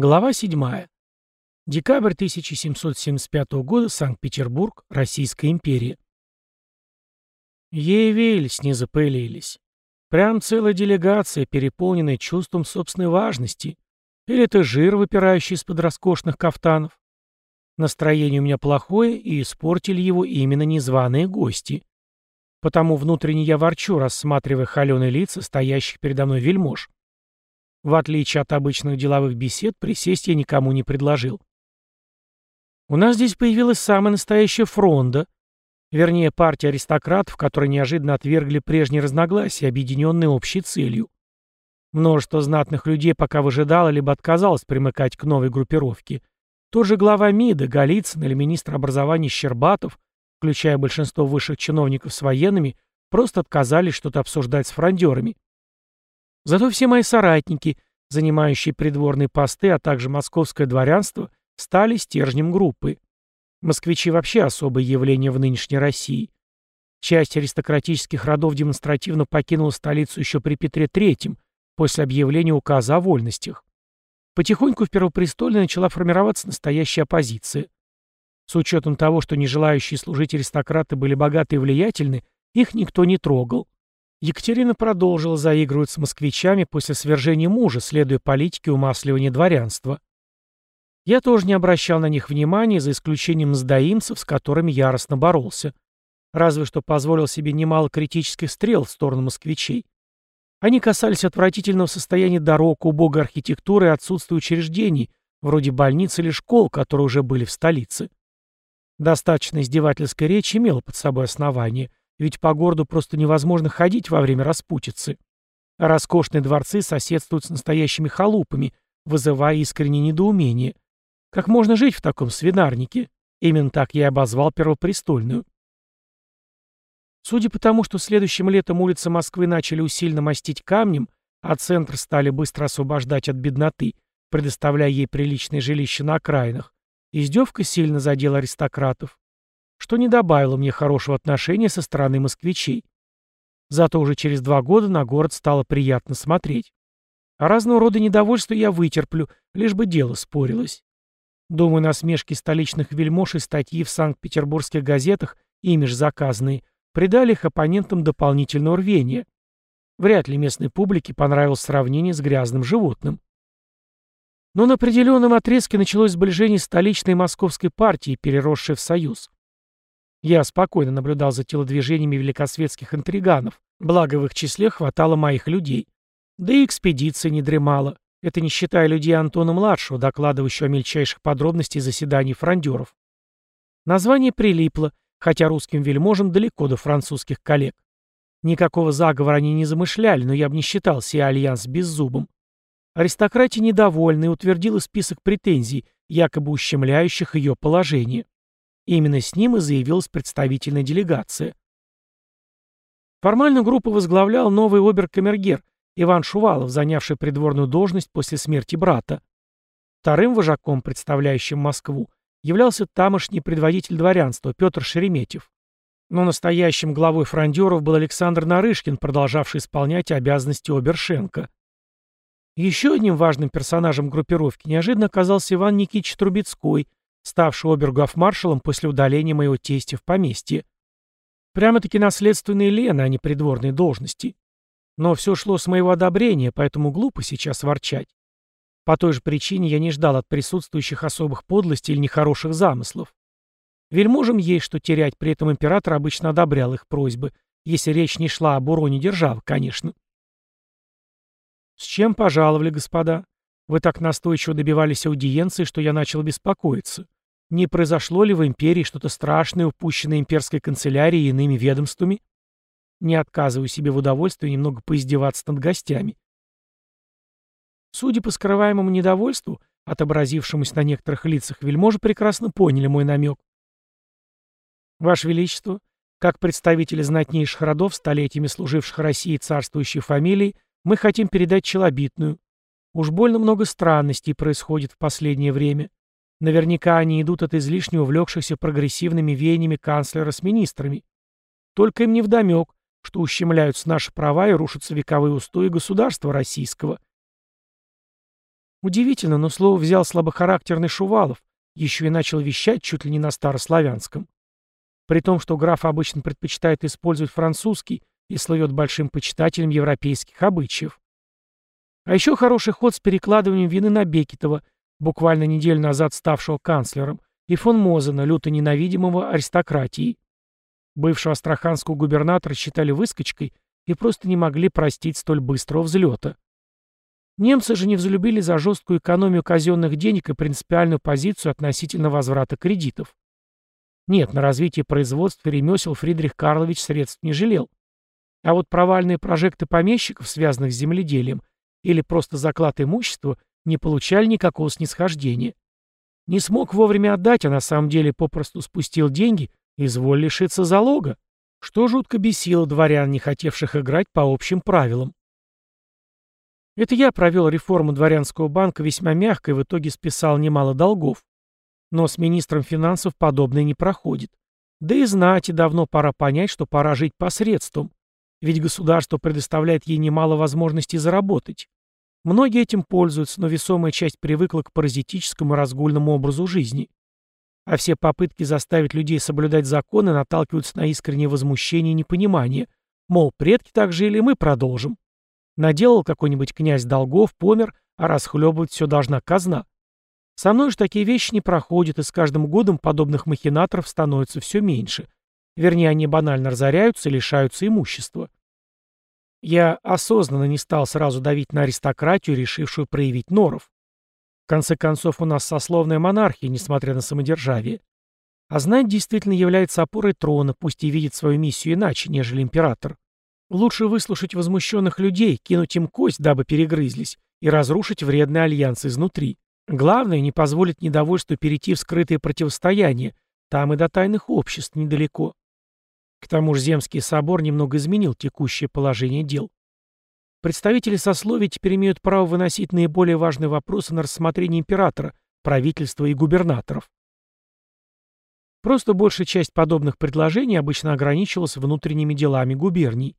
Глава 7. Декабрь 1775 года, Санкт-Петербург, Российская империя. Явились, не запылились. Прям целая делегация, переполненная чувством собственной важности. Или это жир, выпирающий из-под роскошных кафтанов. Настроение у меня плохое, и испортили его именно незваные гости. Потому внутренне я ворчу, рассматривая холеные лица стоящих передо мной вельмож. В отличие от обычных деловых бесед, присесть я никому не предложил. У нас здесь появилась самая настоящая фронда, вернее, партия аристократов, которые неожиданно отвергли прежние разногласия, объединенные общей целью. Множество знатных людей пока выжидало, либо отказалось примыкать к новой группировке. Тот же глава МИДа, Голицын или министр образования Щербатов, включая большинство высших чиновников с военными, просто отказались что-то обсуждать с фрондерами. Зато все мои соратники, занимающие придворные посты, а также московское дворянство, стали стержнем группы. Москвичи вообще особое явление в нынешней России. Часть аристократических родов демонстративно покинула столицу еще при Петре III, после объявления указа о вольностях. Потихоньку в Первопрестолье начала формироваться настоящая оппозиция. С учетом того, что нежелающие служить аристократы были богаты и влиятельны, их никто не трогал. Екатерина продолжила заигрывать с москвичами после свержения мужа, следуя политике умасливания дворянства. Я тоже не обращал на них внимания, за исключением сдаимцев, с которыми яростно боролся. Разве что позволил себе немало критических стрел в сторону москвичей. Они касались отвратительного состояния дорог, убогой архитектуры и отсутствия учреждений, вроде больниц или школ, которые уже были в столице. Достаточно издевательской речи имела под собой основание, ведь по городу просто невозможно ходить во время распутицы. А роскошные дворцы соседствуют с настоящими халупами, вызывая искреннее недоумение. Как можно жить в таком свинарнике? Именно так я и обозвал Первопрестольную. Судя по тому, что следующим летом улицы Москвы начали усиленно мастить камнем, а центр стали быстро освобождать от бедноты, предоставляя ей приличное жилище на окраинах, издевка сильно задела аристократов что не добавило мне хорошего отношения со стороны москвичей. Зато уже через два года на город стало приятно смотреть. А разного рода недовольство я вытерплю, лишь бы дело спорилось. Думаю, насмешки столичных вельмож и статьи в санкт-петербургских газетах, ими же заказанные, придали их оппонентам дополнительного рвения. Вряд ли местной публике понравилось сравнение с грязным животным. Но на определенном отрезке началось сближение столичной и московской партии, переросшее в союз. Я спокойно наблюдал за телодвижениями великосветских интриганов, благо в их числе хватало моих людей. Да и экспедиция не дремала. Это не считая людей Антона-младшего, докладывающего о мельчайших подробностях заседаний фрондеров. Название прилипло, хотя русским вельможам далеко до французских коллег. Никакого заговора они не замышляли, но я бы не считал сей альянс беззубым. Аристократия недовольна и утвердила список претензий, якобы ущемляющих ее положение. Именно с ним и заявилась представительная делегация. Формально группу возглавлял новый обер-камергер Иван Шувалов, занявший придворную должность после смерти брата. Вторым вожаком, представляющим Москву, являлся тамошний предводитель дворянства Петр Шереметьев. Но настоящим главой фрондеров был Александр Нарышкин, продолжавший исполнять обязанности Обершенко. Еще одним важным персонажем группировки неожиданно оказался Иван Никитич Трубецкой, ставший обергофмаршалом после удаления моего тестя в поместье. Прямо-таки наследственные Лены, а не придворные должности. Но все шло с моего одобрения, поэтому глупо сейчас ворчать. По той же причине я не ждал от присутствующих особых подлостей или нехороших замыслов. Вельможам есть что терять, при этом император обычно одобрял их просьбы, если речь не шла об уроне державы, конечно. «С чем пожаловали, господа? Вы так настойчиво добивались аудиенции, что я начал беспокоиться. Не произошло ли в империи что-то страшное, упущенное имперской канцелярией и иными ведомствами? Не отказываю себе в удовольствии немного поиздеваться над гостями. Судя по скрываемому недовольству, отобразившемуся на некоторых лицах, вельможи прекрасно поняли мой намек. Ваше Величество, как представители знатнейших родов, столетиями служивших России царствующей фамилии, мы хотим передать челобитную. Уж больно много странностей происходит в последнее время. Наверняка они идут от излишне увлекшихся прогрессивными веяниями канцлера с министрами. Только им не вдомек, что ущемляются наши права и рушатся вековые устои государства российского. Удивительно, но слово взял слабохарактерный Шувалов, еще и начал вещать чуть ли не на старославянском. При том, что граф обычно предпочитает использовать французский и слывет большим почитателем европейских обычаев. А еще хороший ход с перекладыванием вины на Бекетова, буквально неделю назад ставшего канцлером, и фон Мозена, люто ненавидимого аристократии. Бывшего астраханского губернатора считали выскочкой и просто не могли простить столь быстрого взлета. Немцы же не взлюбили за жесткую экономию казенных денег и принципиальную позицию относительно возврата кредитов. Нет, на развитие производства ремесел Фридрих Карлович средств не жалел. А вот провальные прожекты помещиков, связанных с земледелием, или просто заклад имущества, не получали никакого снисхождения. Не смог вовремя отдать, а на самом деле попросту спустил деньги, изволь лишиться залога, что жутко бесило дворян, не хотевших играть по общим правилам. Это я провел реформу дворянского банка весьма мягко и в итоге списал немало долгов. Но с министром финансов подобное не проходит. Да и знать, и давно пора понять, что пора жить посредством. Ведь государство предоставляет ей немало возможностей заработать. Многие этим пользуются, но весомая часть привыкла к паразитическому и разгульному образу жизни. А все попытки заставить людей соблюдать законы наталкиваются на искреннее возмущение и непонимание. Мол, предки так жили, мы продолжим. Наделал какой-нибудь князь долгов, помер, а расхлебывать все должна казна. Со мной же такие вещи не проходят, и с каждым годом подобных махинаторов становится все меньше. Вернее, они банально разоряются и лишаются имущества. Я осознанно не стал сразу давить на аристократию, решившую проявить норов. В конце концов, у нас сословная монархия, несмотря на самодержавие. А знать действительно является опорой трона, пусть и видит свою миссию иначе, нежели император. Лучше выслушать возмущенных людей, кинуть им кость, дабы перегрызлись, и разрушить вредный альянс изнутри. Главное, не позволить недовольству перейти в скрытое противостояние, там и до тайных обществ недалеко. К тому же Земский собор немного изменил текущее положение дел. Представители сословий теперь имеют право выносить наиболее важные вопросы на рассмотрение императора, правительства и губернаторов. Просто большая часть подобных предложений обычно ограничивалась внутренними делами губерний.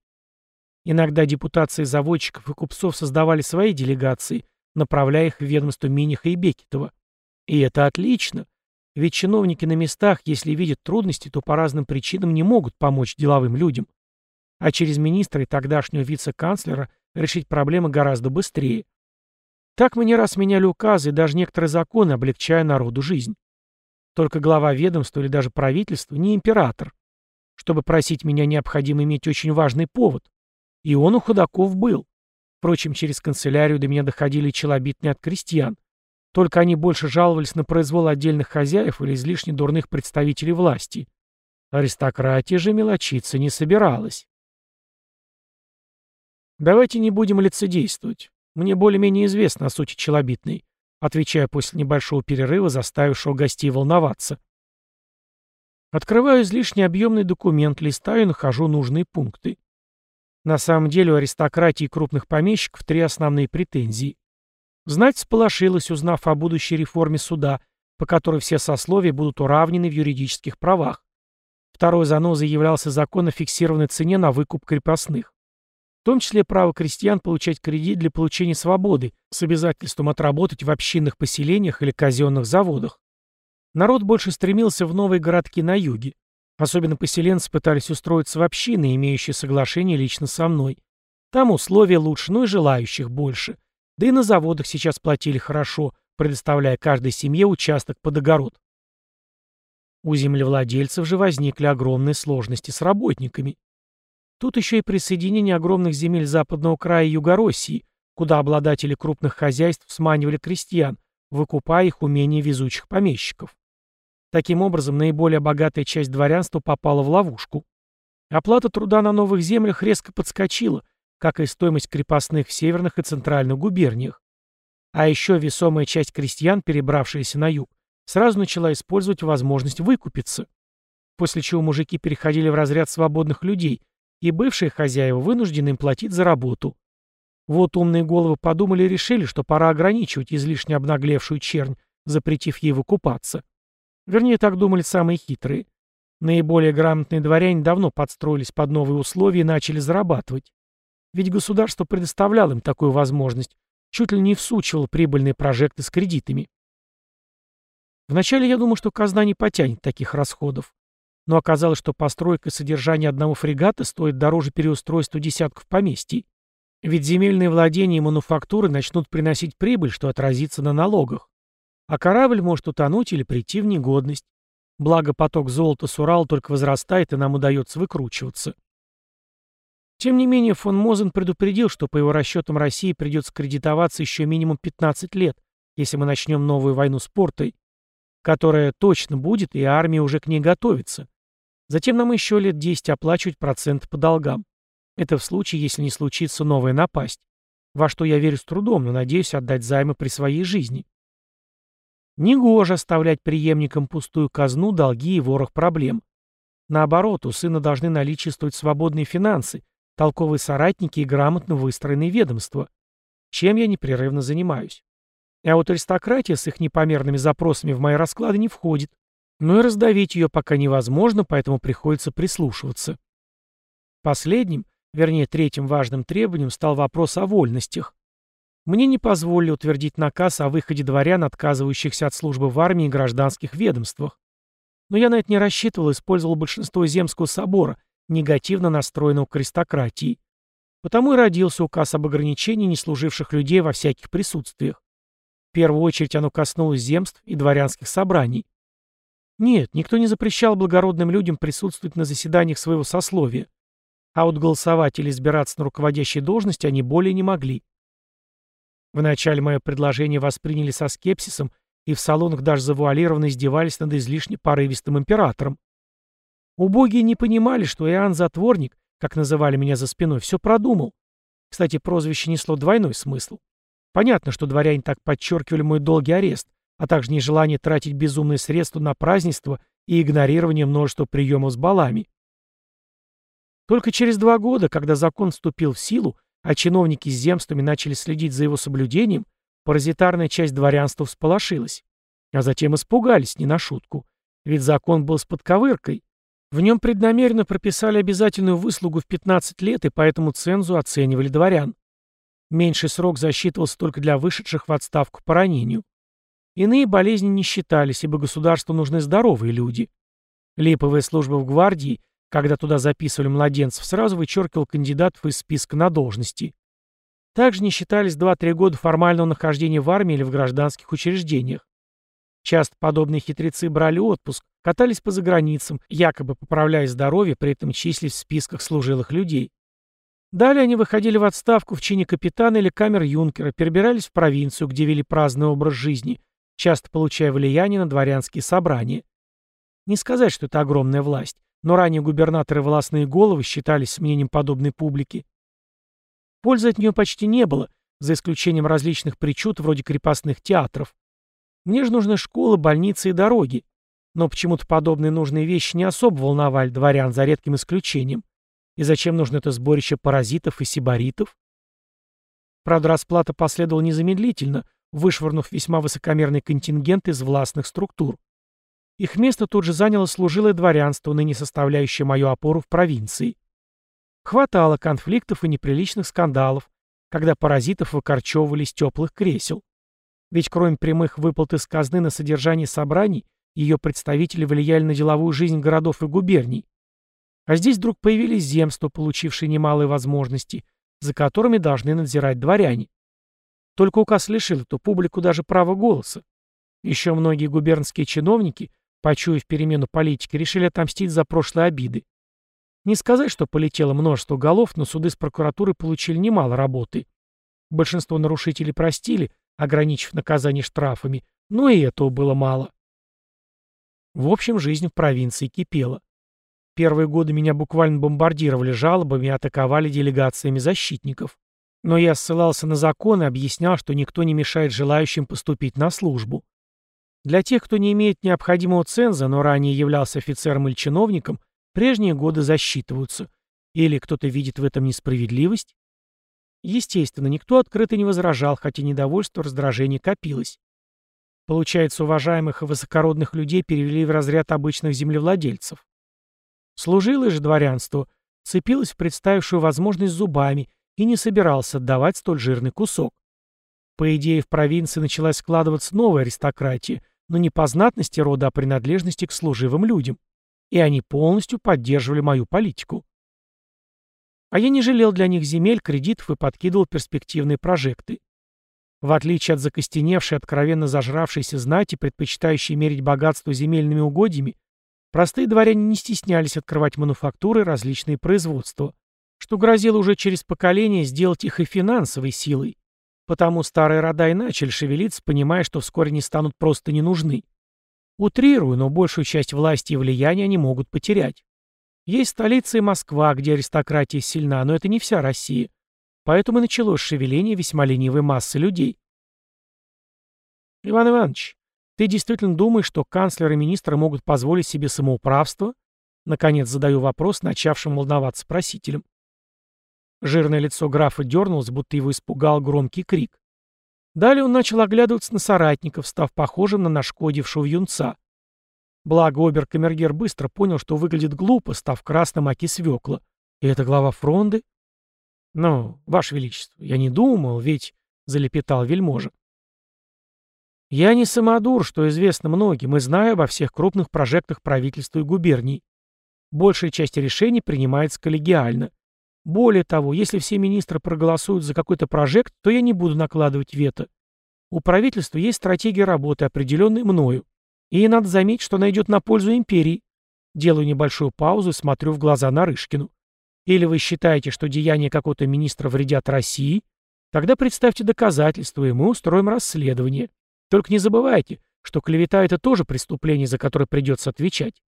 Иногда депутации заводчиков и купцов создавали свои делегации, направляя их в ведомство Миниха и Бекетова. И это отлично, ведь чиновники на местах, если видят трудности, то по разным причинам не могут помочь деловым людям. А через министра и тогдашнего вице-канцлера решить проблемы гораздо быстрее. Так мы не раз меняли указы и даже некоторые законы, облегчая народу жизнь. Только глава ведомства или даже правительства не император. Чтобы просить меня, необходимо иметь очень важный повод. И он у ходаков был. Впрочем, через канцелярию до меня доходили челобитные от крестьян. Только они больше жаловались на произвол отдельных хозяев или излишне дурных представителей власти. Аристократия же мелочиться не собиралась. «Давайте не будем лицедействовать. Мне более-менее известно о сути челобитной», отвечая после небольшого перерыва, заставившего гостей волноваться. Открываю излишне объемный документ, листаю и нахожу нужные пункты. На самом деле у аристократии и крупных помещиков три основные претензии. Знать сполошилась, узнав о будущей реформе суда, по которой все сословия будут уравнены в юридических правах. Второй занозой являлся закон о фиксированной цене на выкуп крепостных. В том числе право крестьян получать кредит для получения свободы с обязательством отработать в общинных поселениях или казенных заводах. Народ больше стремился в новые городки на юге. Особенно поселенцы пытались устроиться в общины, имеющие соглашение лично со мной. Там условия лучше, но и желающих больше. Да и на заводах сейчас платили хорошо, предоставляя каждой семье участок под огород. У землевладельцев же возникли огромные сложности с работниками. Тут еще и присоединение огромных земель западного края Югороссии, куда обладатели крупных хозяйств сманивали крестьян, выкупая их умения везучих помещиков. Таким образом, наиболее богатая часть дворянства попала в ловушку. Оплата труда на новых землях резко подскочила, как и стоимость крепостных в северных и центральных губерниях. А еще весомая часть крестьян, перебравшаяся на юг, сразу начала использовать возможность выкупиться. После чего мужики переходили в разряд свободных людей, и бывшие хозяева вынуждены им платить за работу. Вот умные головы подумали и решили, что пора ограничивать излишне обнаглевшую чернь, запретив ей выкупаться. Вернее, так думали самые хитрые. Наиболее грамотные дворяне давно подстроились под новые условия и начали зарабатывать. Ведь государство предоставляло им такую возможность, чуть ли не всучивал прибыльные прожекты с кредитами. Вначале я думал, что казна не потянет таких расходов. Но оказалось, что постройка и содержание одного фрегата стоит дороже переустройства десятков поместий. Ведь земельные владения и мануфактуры начнут приносить прибыль, что отразится на налогах. А корабль может утонуть или прийти в негодность. Благо поток золота с Урала только возрастает, и нам удается выкручиваться. Тем не менее, фон Мозен предупредил, что по его расчетам России придется кредитоваться еще минимум 15 лет, если мы начнем новую войну с портой, которая точно будет, и армия уже к ней готовится. Затем нам еще лет 10 оплачивать процент по долгам. Это в случае, если не случится новая напасть. Во что я верю с трудом, но надеюсь отдать займы при своей жизни. Негоже оставлять преемникам пустую казну, долги и ворох проблем. Наоборот, у сына должны наличествовать свободные финансы, толковые соратники и грамотно выстроенные ведомства, чем я непрерывно занимаюсь. А вот аристократия с их непомерными запросами в мои расклады не входит. Но и раздавить ее пока невозможно, поэтому приходится прислушиваться. Последним, вернее третьим важным требованием стал вопрос о вольностях. Мне не позволили утвердить наказ о выходе дворян, отказывающихся от службы в армии и гражданских ведомствах. Но я на это не рассчитывал, использовал большинство Земского собора, негативно настроенного к аристократии. Потому и родился указ об ограничении неслуживших людей во всяких присутствиях. В первую очередь оно коснулось земств и дворянских собраний. Нет, никто не запрещал благородным людям присутствовать на заседаниях своего сословия. А вот голосовать или избираться на руководящей должности они более не могли. Вначале мое предложение восприняли со скепсисом, и в салонах даже завуалированно издевались над излишне порывистым императором. Убогие не понимали, что Иоанн Затворник, как называли меня за спиной, все продумал. Кстати, прозвище несло двойной смысл. Понятно, что дворяне так подчеркивали мой долгий арест, а также нежелание тратить безумные средства на празднество и игнорирование множества приемов с балами. Только через два года, когда закон вступил в силу, а чиновники с земствами начали следить за его соблюдением, паразитарная часть дворянства всполошилась. А затем испугались, не на шутку. Ведь закон был с подковыркой, в нем преднамеренно прописали обязательную выслугу в 15 лет, и поэтому цензу оценивали дворян. Меньший срок засчитывался только для вышедших в отставку по ранению. Иные болезни не считались, ибо государству нужны здоровые люди. Липовая служба в гвардии, когда туда записывали младенцев, сразу вычеркивал кандидатов из списка на должности. Также не считались 2-3 года формального нахождения в армии или в гражданских учреждениях. Часто подобные хитрецы брали отпуск, катались по заграницам, якобы поправляя здоровье, при этом числись в списках служилых людей. Далее они выходили в отставку в чине капитана или камер-юнкера, перебирались в провинцию, где вели праздный образ жизни, часто получая влияние на дворянские собрания. Не сказать, что это огромная власть, но ранее губернаторы властные головы считались с мнением подобной публики. Пользы от нее почти не было, за исключением различных причуд вроде крепостных театров. Мне же нужны школы, больницы и дороги. Но почему-то подобные нужные вещи не особо волновали дворян, за редким исключением. И зачем нужно это сборище паразитов и сибаритов? Правда, расплата последовала незамедлительно, вышвырнув весьма высокомерный контингент из властных структур. Их место тут же заняло служилое дворянство, ныне составляющее мою опору в провинции. Хватало конфликтов и неприличных скандалов, когда паразитов выкорчевывали с теплых кресел. Ведь кроме прямых выплат из казны на содержание собраний, ее представители влияли на деловую жизнь городов и губерний. А здесь вдруг появились земства, получившие немалые возможности, за которыми должны надзирать дворяне. Только указ лишил эту публику даже права голоса. Еще многие губернские чиновники, почуяв перемену политики, решили отомстить за прошлые обиды. Не сказать, что полетело множество голов, но суды с прокуратурой получили немало работы. Большинство нарушителей простили, ограничив наказание штрафами, но и этого было мало. В общем, жизнь в провинции кипела. Первые годы меня буквально бомбардировали жалобами и атаковали делегациями защитников. Но я ссылался на закон и объяснял, что никто не мешает желающим поступить на службу. Для тех, кто не имеет необходимого ценза, но ранее являлся офицером или чиновником, прежние годы засчитываются. Или кто-то видит в этом несправедливость? Естественно, никто открыто не возражал, хотя недовольство, раздражение копилось. Получается, уважаемых и высокородных людей перевели в разряд обычных землевладельцев. Служилое же дворянство цепилось в представившую возможность зубами и не собирался отдавать столь жирный кусок. По идее, в провинции началась складываться новая аристократия, но не по знатности рода, а принадлежности к служивым людям. И они полностью поддерживали мою политику. А я не жалел для них земель, кредитов и подкидывал перспективные прожекты. В отличие от закостеневшей, откровенно зажравшейся знати, предпочитающей мерить богатство земельными угодьями, простые дворяне не стеснялись открывать мануфактуры различные производства, что грозило уже через поколение сделать их и финансовой силой. Потому старые рода и начали шевелиться, понимая, что вскоре не станут просто не нужны. Утрирую, но большую часть власти и влияния они могут потерять. Есть столица и Москва, где аристократия сильна, но это не вся Россия. Поэтому и началось шевеление весьма ленивой массы людей. Иван Иванович, ты действительно думаешь, что канцлер и министры могут позволить себе самоуправство? Наконец задаю вопрос, начавшим волноваться просителем. Жирное лицо графа дернулось, будто его испугал громкий крик. Далее он начал оглядываться на соратников, став похожим на нашкодившего юнца. Благо обер-камергер быстро понял, что выглядит глупо, став красным аки свекла. И это глава фронды? «Ну, Ваше Величество, я не думал, ведь...» — залепетал вельможа. «Я не самодур, что известно многим, и знаю обо всех крупных прожектах правительства и губерний. Большая часть решений принимается коллегиально. Более того, если все министры проголосуют за какой-то прожект, то я не буду накладывать вето. У правительства есть стратегия работы, определенная мною. И надо заметить, что она идет на пользу империи. Делаю небольшую паузу и смотрю в глаза Нарышкину. Или вы считаете, что деяния какого-то министра вредят России? Тогда представьте доказательства, и мы устроим расследование. Только не забывайте, что клевета — это тоже преступление, за которое придется отвечать.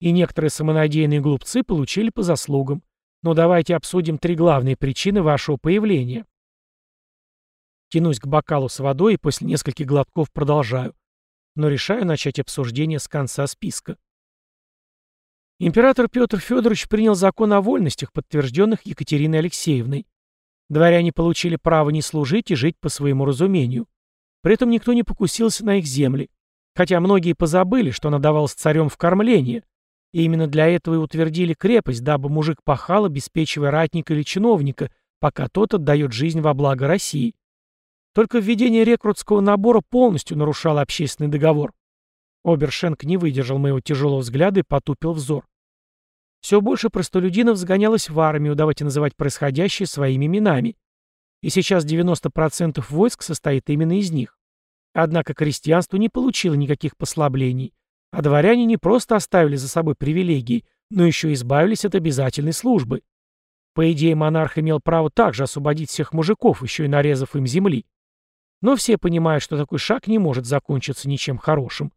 И некоторые самонадеянные глупцы получили по заслугам. Но давайте обсудим три главные причины вашего появления. Тянусь к бокалу с водой и после нескольких глотков продолжаю. Но решаю начать обсуждение с конца списка. Император Петр Федорович принял закон о вольностях, подтвержденных Екатериной Алексеевной. Дворяне получили право не служить и жить по своему разумению. При этом никто не покусился на их земли. Хотя многие позабыли, что она давалась царем в кормление, и именно для этого и утвердили крепость, дабы мужик пахал, обеспечивая ратника или чиновника, пока тот отдает жизнь во благо России. Только введение рекрутского набора полностью нарушало общественный договор. Обершенк не выдержал моего тяжелого взгляда и потупил взор. Все больше простолюдинов сгонялось в армию, давайте называть происходящее своими именами. И сейчас 90% войск состоит именно из них. Однако крестьянство не получило никаких послаблений, а дворяне не просто оставили за собой привилегии, но еще избавились от обязательной службы. По идее, монарх имел право также освободить всех мужиков, еще и нарезав им земли. Но все понимают, что такой шаг не может закончиться ничем хорошим.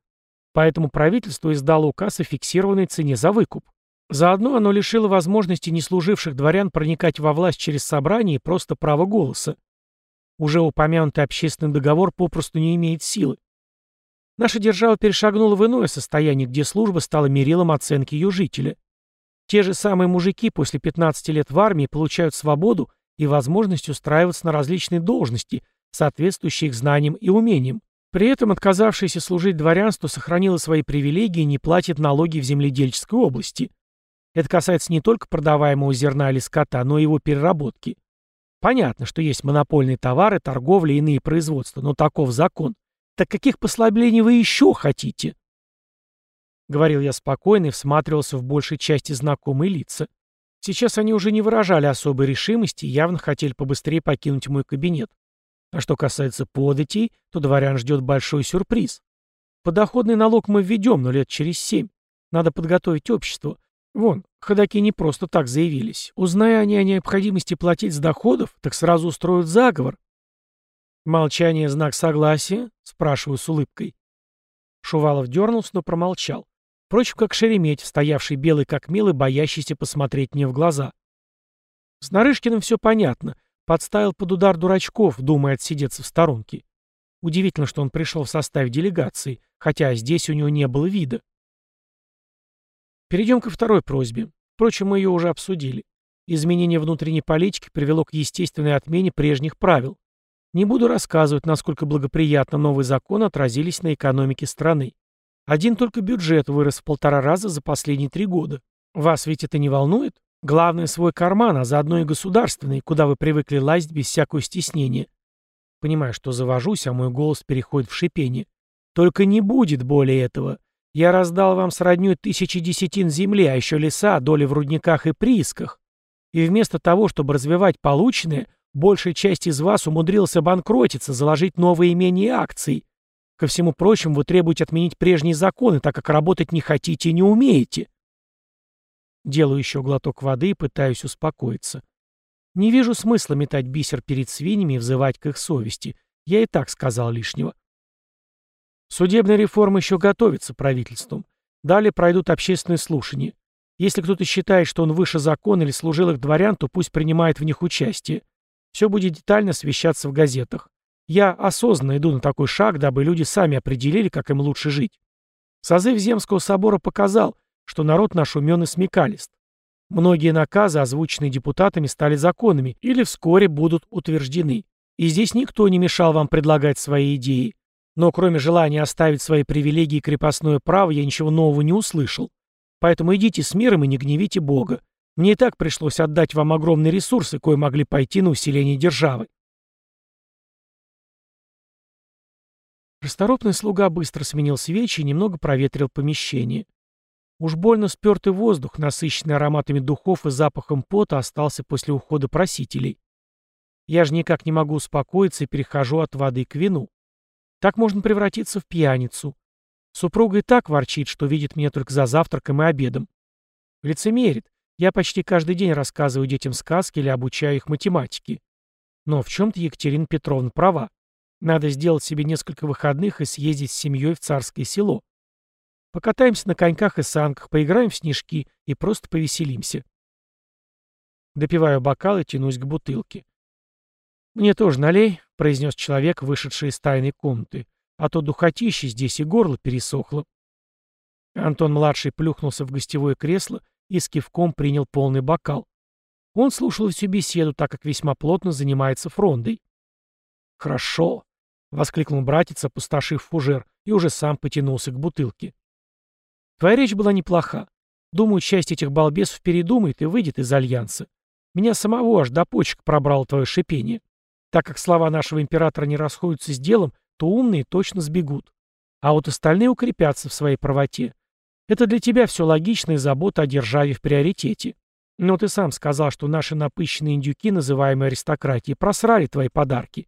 Поэтому правительство издало указ о фиксированной цене за выкуп. Заодно оно лишило возможности неслуживших дворян проникать во власть через собрание и просто право голоса. Уже упомянутый общественный договор попросту не имеет силы. Наша держава перешагнула в иное состояние, где служба стала мерилом оценки ее жителя. Те же самые мужики после 15 лет в армии получают свободу и возможность устраиваться на различные должности, соответствующие их знаниям и умениям. При этом отказавшееся служить дворянство сохранило свои привилегии и не платит налоги в земледельческой области. Это касается не только продаваемого зерна или скота, но и его переработки. Понятно, что есть монопольные товары, торговля и иные производства, но таков закон. Так каких послаблений вы еще хотите? Говорил я спокойно и всматривался в большей части знакомые лица. Сейчас они уже не выражали особой решимости и явно хотели побыстрее покинуть мой кабинет. А что касается податей, то дворян ждет большой сюрприз. Подоходный налог мы введем, но лет через семь. Надо подготовить общество. Вон, ходаки не просто так заявились. Узная они о необходимости платить с доходов, так сразу устроят заговор. «Молчание — знак согласия?» — спрашиваю с улыбкой. Шувалов дернулся, но промолчал. Впрочем, как Шереметь, стоявший белый как мел и боящийся посмотреть мне в глаза. С Нарышкиным все понятно. Подставил под удар дурачков, думая отсидеться в сторонке. Удивительно, что он пришел в составе делегации, хотя здесь у него не было вида. Перейдем ко второй просьбе. Впрочем, мы ее уже обсудили. Изменение внутренней политики привело к естественной отмене прежних правил. Не буду рассказывать, насколько благоприятно новые законы отразились на экономике страны. Один только бюджет вырос в полтора раза за последние три года. Вас ведь это не волнует? Главное свой карман, а заодно и государственный, куда вы привыкли лазить без всякого стеснения. Понимаю, что завожусь, а мой голос переходит в шипение. Только не будет более этого. Я раздал вам с роднёй тысячи десятин земли, а еще леса, доли в рудниках и приисках. И вместо того, чтобы развивать полученное, большая часть из вас умудрилась обанкротиться, заложить новые имения и акции. Ко всему прочему, вы требуете отменить прежние законы, так как работать не хотите и не умеете. Делаю еще глоток воды и пытаюсь успокоиться. Не вижу смысла метать бисер перед свиньями и взывать к их совести. Я и так сказал лишнего. Судебная реформа еще готовится правительством. Далее пройдут общественные слушания. Если кто-то считает, что он выше закона или служил их дворян, то пусть принимает в них участие. Все будет детально освещаться в газетах. Я осознанно иду на такой шаг, дабы люди сами определили, как им лучше жить. Созыв Земского собора показал, что народ наш умен и смекалист. Многие наказы, озвученные депутатами, стали законами или вскоре будут утверждены. И здесь никто не мешал вам предлагать свои идеи. Но кроме желания оставить свои привилегии и крепостное право, я ничего нового не услышал. Поэтому идите с миром и не гневите Бога. Мне и так пришлось отдать вам огромные ресурсы, кое могли пойти на усиление державы. Расторопный слуга быстро сменил свечи и немного проветрил помещение. Уж больно спертый воздух, насыщенный ароматами духов и запахом пота, остался после ухода просителей. Я же никак не могу успокоиться и перехожу от воды к вину. Так можно превратиться в пьяницу. Супруга и так ворчит, что видит меня только за завтраком и обедом. Лицемерит. Я почти каждый день рассказываю детям сказки или обучаю их математике. Но в чем-то Екатерина Петровна права. Надо сделать себе несколько выходных и съездить с семьей в царское село. Покатаемся на коньках и санках, поиграем в снежки и просто повеселимся. Допиваю бокал и тянусь к бутылке. «Мне тоже налей», — произнес человек, вышедший из тайной комнаты, «а то духотище здесь и горло пересохло». Антон-младший плюхнулся в гостевое кресло и с кивком принял полный бокал. Он слушал всю беседу, так как весьма плотно занимается фрондой. «Хорошо», — воскликнул братец, опустошив фужер, и уже сам потянулся к бутылке. «Твоя речь была неплоха. Думаю, часть этих балбесов передумает и выйдет из Альянса. Меня самого аж до почек пробрало твое шипение. Так как слова нашего императора не расходятся с делом, то умные точно сбегут. А вот остальные укрепятся в своей правоте. Это для тебя все логично и забота о державе в приоритете. Но ты сам сказал, что наши напыщенные индюки, называемые аристократией, просрали твои подарки.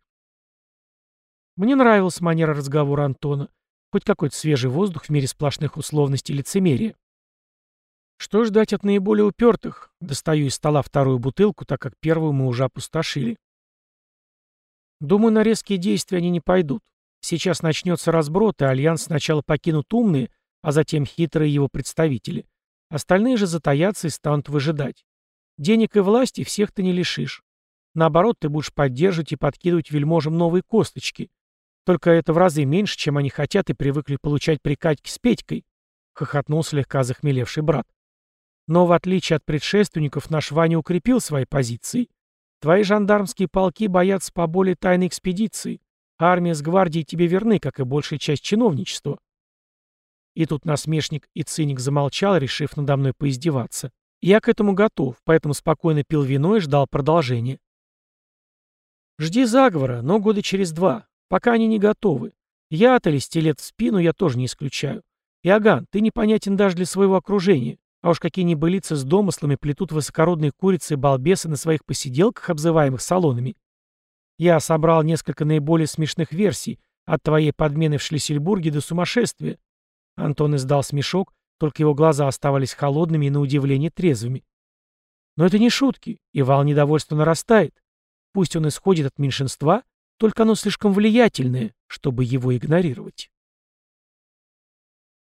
Мне нравилась манера разговора Антона. Хоть какой-то свежий воздух в мире сплошных условностей и лицемерия. Что ждать от наиболее упертых? Достаю из стола вторую бутылку, так как первую мы уже опустошили. Думаю, на резкие действия они не пойдут. Сейчас начнется разброд, и Альянс сначала покинут умные, а затем хитрые его представители. Остальные же затаятся и станут выжидать. Денег и власти всех ты не лишишь. Наоборот, ты будешь поддерживать и подкидывать вельможам новые косточки. Только это в разы меньше, чем они хотят и привыкли получать прикатьки с Петькой, — хохотнул слегка захмелевший брат. Но в отличие от предшественников, наш Ваня укрепил свои позиции. Твои жандармские полки боятся по более тайной экспедиции. Армия с гвардией тебе верны, как и большая часть чиновничества. И тут насмешник и циник замолчал, решив надо мной поиздеваться. Я к этому готов, поэтому спокойно пил вино и ждал продолжения. Жди заговора, но года через два, пока они не готовы. Я-то или стилет в спину я тоже не исключаю. Иоганн, ты непонятен даже для своего окружения. А уж какие небылицы с домыслами плетут высокородные курицы и балбесы на своих посиделках, обзываемых салонами. Я собрал несколько наиболее смешных версий, от твоей подмены в Шлиссельбурге до сумасшествия. Антон издал смешок, только его глаза оставались холодными и на удивление трезвыми. Но это не шутки, и вал недовольства нарастает. Пусть он исходит от меньшинства, только оно слишком влиятельное, чтобы его игнорировать.